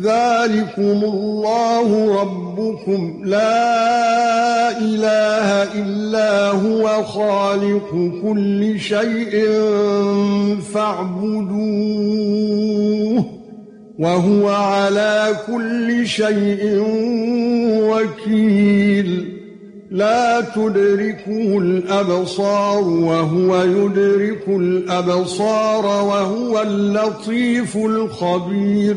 ذَلِكُمُ اللَّهُ رَبُّكُمْ. لَا إِلَٰهَ إِلَّا هُوَ خَالِقُ كُلِّ شَيْءٍ فَاعْبُدُوهُ وَهُوَ عَلَى كُلِّ شَيْءٍ وَكِيلٌ. لا تدركه الأبصار وهو يدرك الأبصار وهو اللطيف الخبير.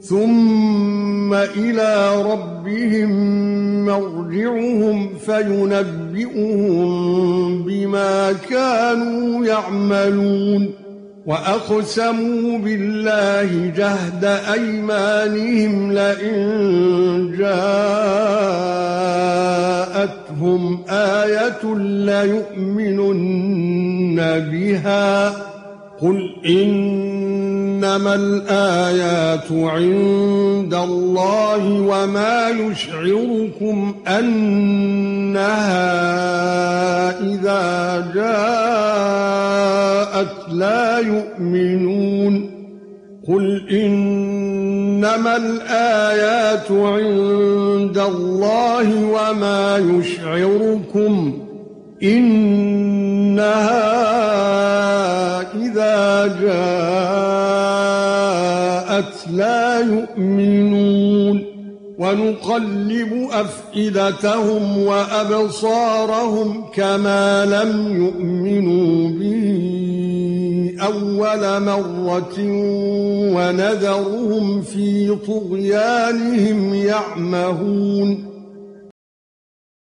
ثُمَّ إِلَى رَبِّهِمْ مَرْجِعُهُمْ فَيُنَبِّئُهُم بِمَا كَانُوا يَعْمَلُونَ وَأَقْسَمُوا بِاللَّهِ جَهْدَ أَيْمَانِهِمْ لَئِن جَاءَتْهُمْ آيَةٌ لَّيُؤْمِنُنَّ بِهَا قُلْ إِنَّمَا الْآيَاتُ عِندَ اللَّهِ وَمَا يُشْعِرُكُمْ أَنَّهَا إِذَا جَاءَتْ لَا يُؤْمِنُونَ قُلْ إِنَّمَا الْآيَاتُ عِندَ اللَّهِ وَمَا يُشْعِرُكُمْ إِنَّهَا جَاءَتْ لَا يُؤْمِنُونَ وَنُقَلِّبُ أَفْئِدَتَهُمْ وَأَبْصَارَهُمْ كَمَا لَمْ يُؤْمِنُوا بِهِ أَوَّلَ مَرَّةٍ وَنَذَرُهُمْ فِي طُغْيَانِهِمْ يَعْمَهُونَ